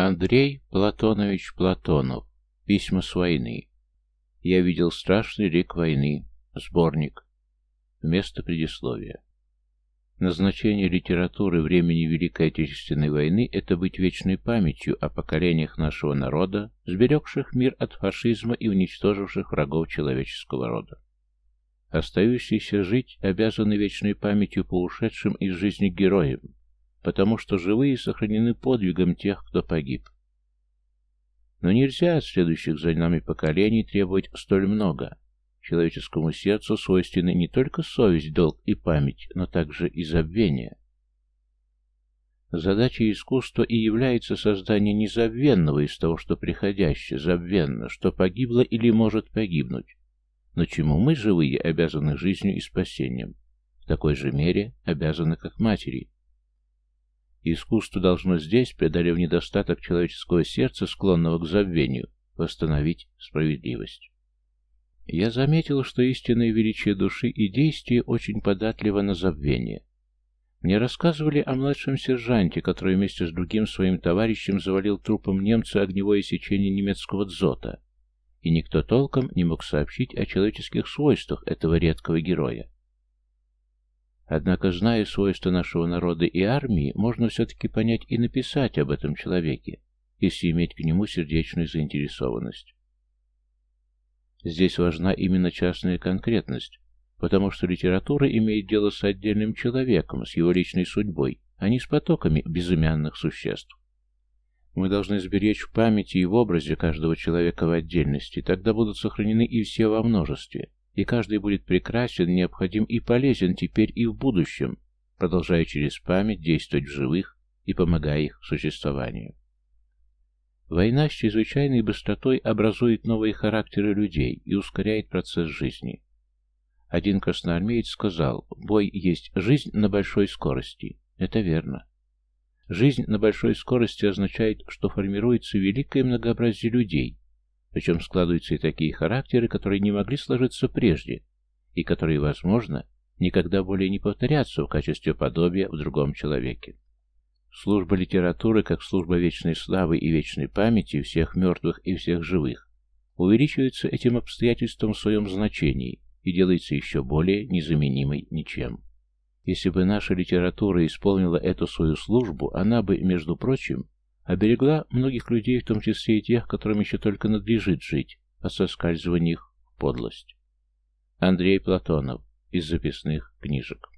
Андрей Платонович Платонов. Письма с войны. Я видел страшный рек войны. Сборник. Вместо предисловия. Назначение литературы времени Великой Отечественной войны – это быть вечной памятью о поколениях нашего народа, сберегших мир от фашизма и уничтоживших врагов человеческого рода. Остающиеся жить обязаны вечной памятью по ушедшим из жизни героям, потому что живые сохранены подвигом тех, кто погиб. Но нельзя от следующих за нами поколений требовать столь много – Человеческому сердцу свойственны не только совесть, долг и память, но также и забвение. Задача искусства и является создание незабвенного из того, что приходящее, забвенно, что погибло или может погибнуть, но чему мы, живые, обязаны жизнью и спасением, в такой же мере обязаны как матери. Искусство должно здесь, преодолев недостаток человеческого сердца, склонного к забвению, восстановить справедливость. Я заметил, что истинное величие души и действия очень податливо на забвение. Мне рассказывали о младшем сержанте, который вместе с другим своим товарищем завалил трупом немца огневое сечение немецкого дзота, и никто толком не мог сообщить о человеческих свойствах этого редкого героя. Однако, зная свойства нашего народа и армии, можно все-таки понять и написать об этом человеке, если иметь к нему сердечную заинтересованность. Здесь важна именно частная конкретность, потому что литература имеет дело с отдельным человеком, с его личной судьбой, а не с потоками безымянных существ. Мы должны сберечь в памяти и в образе каждого человека в отдельности, тогда будут сохранены и все во множестве, и каждый будет прекрасен, необходим и полезен теперь и в будущем, продолжая через память действовать в живых и помогая их существованию. Война с чрезвычайной быстротой образует новые характеры людей и ускоряет процесс жизни. Один красноармеец сказал, бой есть жизнь на большой скорости. Это верно. Жизнь на большой скорости означает, что формируется великое многообразие людей, причем складываются и такие характеры, которые не могли сложиться прежде, и которые, возможно, никогда более не повторятся в качестве подобия в другом человеке. Служба литературы, как служба вечной славы и вечной памяти всех мертвых и всех живых, увеличивается этим обстоятельством в своем значении и делается еще более незаменимой ничем. Если бы наша литература исполнила эту свою службу, она бы, между прочим, оберегла многих людей, в том числе и тех, которым еще только надлежит жить, от соскальзывания их подлость. Андрей Платонов из записных книжек